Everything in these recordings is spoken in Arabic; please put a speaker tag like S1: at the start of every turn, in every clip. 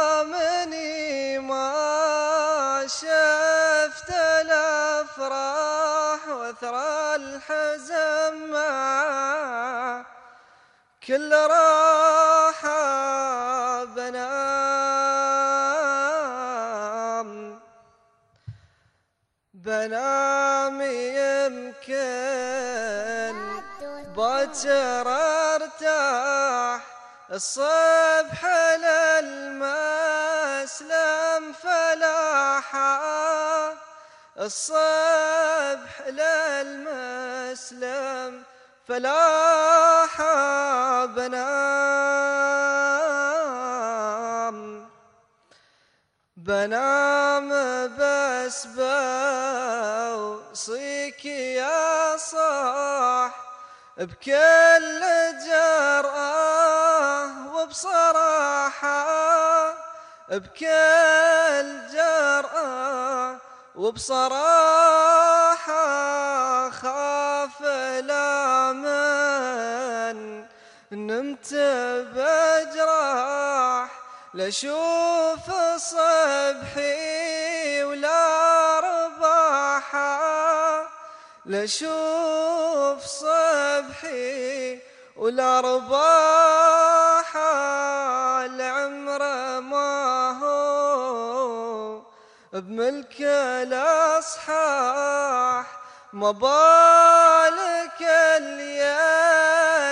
S1: مدامني ما شفت الأفراح واثرى الحزن مع كل راحة بنام بنام يمكن باكر ارتاح الصبح للمسلم فلاحا. الصبح للمسلم فلاحا بنام بنام بس بوصيك يا صاح. بكل جرأة وبصراحة بكل جرأة وبصراحة خاف لا من نمت بجراح لشوف صبحي ولا رباحة لشوف صبحي ولا رباحة. بملك الأصحاح ما بالك اللي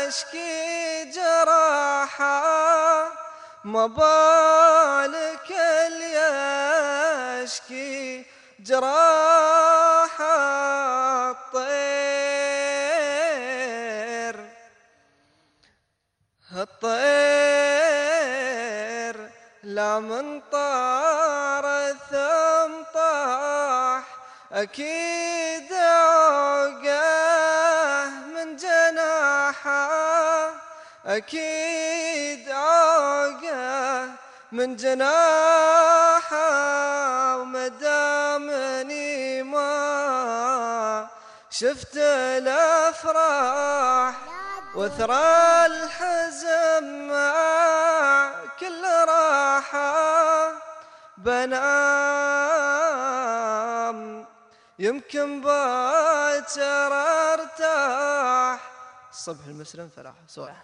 S1: يشكي جراحه. ما بالك اللي يشكي جراح الطير. الطير لا من أكيد عقه من جناحه. أكيد عقه من جناحه. ومدامني ما شفت الأفراح وثرى الحزن مع كل راحة. بنام يمكن باكر ارتاح. الصبح المسلم فلاح. سؤال.